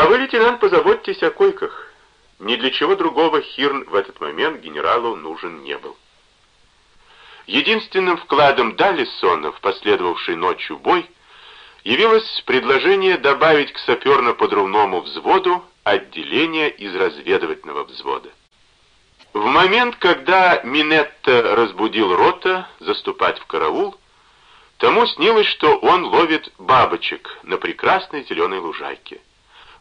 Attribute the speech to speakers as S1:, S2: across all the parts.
S1: А вы, лейтенант, позаботьтесь о койках. Ни для чего другого Хирн в этот момент генералу нужен не был. Единственным вкладом Даллисона в последовавший ночью бой явилось предложение добавить к саперно-подрывному взводу отделение из разведывательного взвода. В момент, когда Минетта разбудил рота заступать в караул, тому снилось, что он ловит бабочек на прекрасной зеленой лужайке.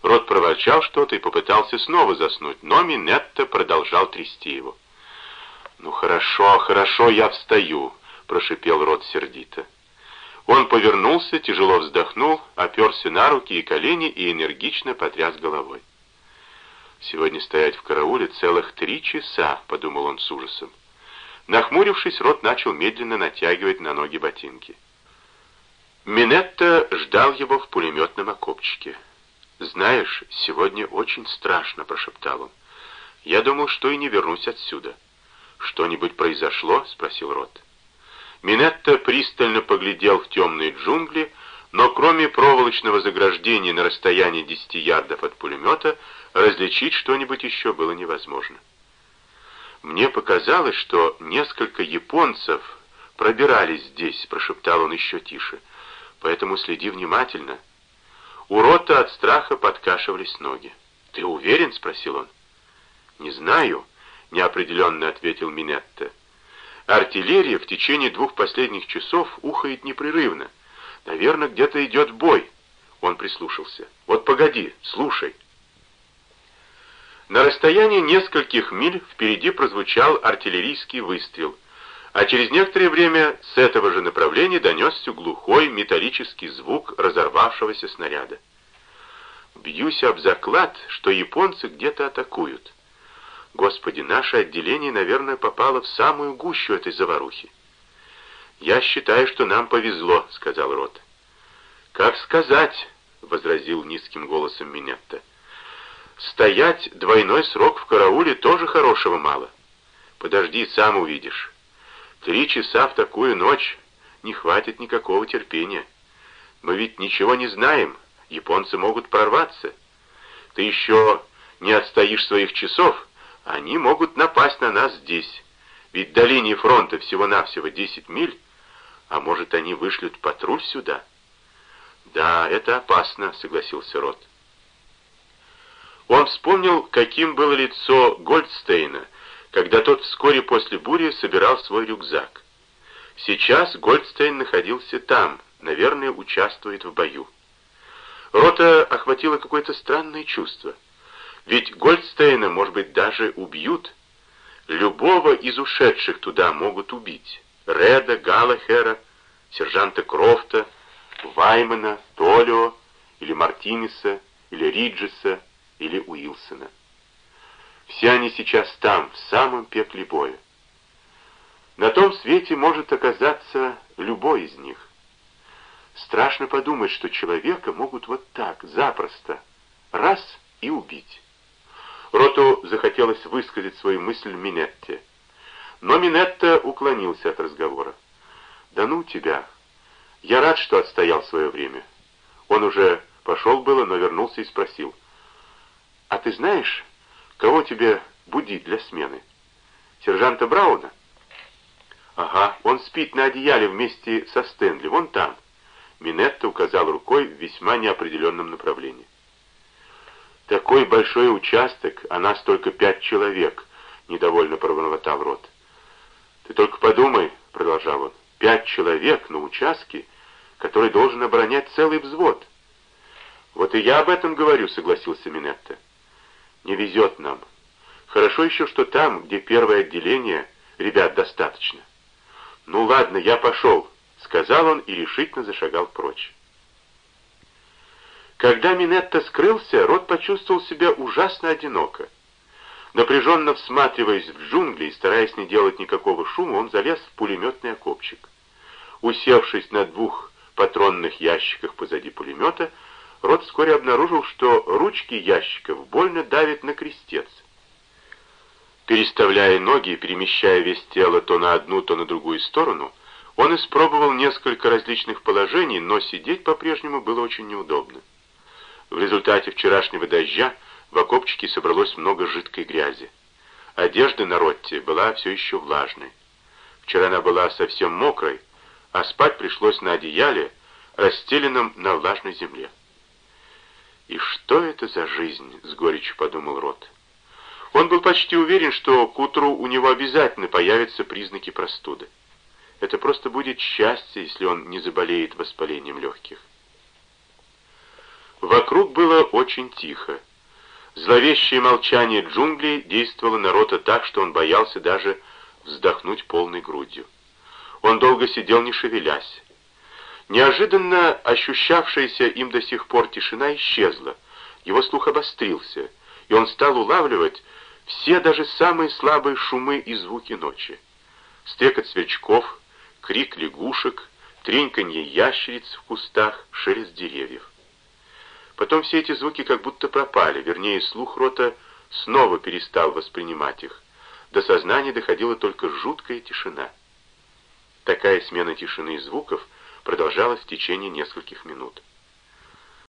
S1: Рот проворчал что-то и попытался снова заснуть, но Минетта продолжал трясти его. «Ну хорошо, хорошо, я встаю», — прошипел Рот сердито. Он повернулся, тяжело вздохнул, оперся на руки и колени и энергично потряс головой. «Сегодня стоять в карауле целых три часа», — подумал он с ужасом. Нахмурившись, Рот начал медленно натягивать на ноги ботинки. Минетта ждал его в пулеметном окопчике. «Знаешь, сегодня очень страшно», — прошептал он. «Я думал, что и не вернусь отсюда». «Что-нибудь произошло?» — спросил Рот. Минетта пристально поглядел в темные джунгли, но кроме проволочного заграждения на расстоянии десяти ярдов от пулемета, различить что-нибудь еще было невозможно. «Мне показалось, что несколько японцев пробирались здесь», — прошептал он еще тише, — «поэтому следи внимательно». У Рота от страха подкашивались ноги. «Ты уверен?» — спросил он. «Не знаю», — неопределенно ответил Минетта. «Артиллерия в течение двух последних часов ухает непрерывно. Наверное, где-то идет бой». Он прислушался. «Вот погоди, слушай». На расстоянии нескольких миль впереди прозвучал артиллерийский выстрел, а через некоторое время с этого же направления донесся глухой металлический звук разорвавшегося снаряда. Бьюсь об заклад, что японцы где-то атакуют. Господи, наше отделение, наверное, попало в самую гущу этой заварухи. «Я считаю, что нам повезло», — сказал Рот. «Как сказать?» — возразил низким голосом Минетта. «Стоять двойной срок в карауле тоже хорошего мало. Подожди, сам увидишь. Три часа в такую ночь не хватит никакого терпения. Мы ведь ничего не знаем, японцы могут прорваться. Ты еще не отстоишь своих часов, они могут напасть на нас здесь. Ведь до линии фронта всего-навсего 10 миль, а может, они вышлют патруль сюда?» «Да, это опасно», — согласился Рот. Он вспомнил, каким было лицо Гольдстейна, когда тот вскоре после бури собирал свой рюкзак. Сейчас Гольдстейн находился там, наверное, участвует в бою. Рота охватило какое-то странное чувство. Ведь Гольдстейна, может быть, даже убьют. Любого из ушедших туда могут убить. Реда, Галлахера, сержанта Крофта, Ваймана, Толио, или Мартинеса, или Риджеса, или Уилсона. Все они сейчас там, в самом пекле боя. На том свете может оказаться любой из них. Страшно подумать, что человека могут вот так, запросто, раз и убить. Роту захотелось высказать свою мысль Минетте. Но Минетта уклонился от разговора. «Да ну тебя! Я рад, что отстоял свое время». Он уже пошел было, но вернулся и спросил. «А ты знаешь, кого тебе будить для смены? Сержанта Брауна?» «Ага, он спит на одеяле вместе со Стэнли, вон там». Минетта указал рукой в весьма неопределенном направлении. «Такой большой участок, а нас только пять человек», — недовольно пробормотал Рот. «Ты только подумай», — продолжал он, — «пять человек на участке, который должен оборонять целый взвод». «Вот и я об этом говорю», — согласился Минетта. Не везет нам. Хорошо еще, что там, где первое отделение, ребят достаточно. Ну ладно, я пошел, сказал он и решительно зашагал прочь. Когда Минетта скрылся, Рот почувствовал себя ужасно одиноко. Напряженно всматриваясь в джунгли и стараясь не делать никакого шума, он залез в пулеметный окопчик. Усевшись на двух патронных ящиках позади пулемета, Рот вскоре обнаружил, что ручки ящиков больно давят на крестец. Переставляя ноги и перемещая весь тело то на одну, то на другую сторону, он испробовал несколько различных положений, но сидеть по-прежнему было очень неудобно. В результате вчерашнего дождя в окопчике собралось много жидкой грязи. Одежда на Ротте была все еще влажной. Вчера она была совсем мокрой, а спать пришлось на одеяле, расстеленном на влажной земле. «И что это за жизнь?» — с горечью подумал Рот. Он был почти уверен, что к утру у него обязательно появятся признаки простуды. Это просто будет счастье, если он не заболеет воспалением легких. Вокруг было очень тихо. Зловещее молчание джунглей действовало на Рота так, что он боялся даже вздохнуть полной грудью. Он долго сидел, не шевелясь. Неожиданно ощущавшаяся им до сих пор тишина исчезла, его слух обострился, и он стал улавливать все даже самые слабые шумы и звуки ночи. Стрекот сверчков, крик лягушек, треньканье ящериц в кустах, шелест деревьев. Потом все эти звуки как будто пропали, вернее, слух рота снова перестал воспринимать их. До сознания доходила только жуткая тишина. Такая смена тишины и звуков продолжалась в течение нескольких минут.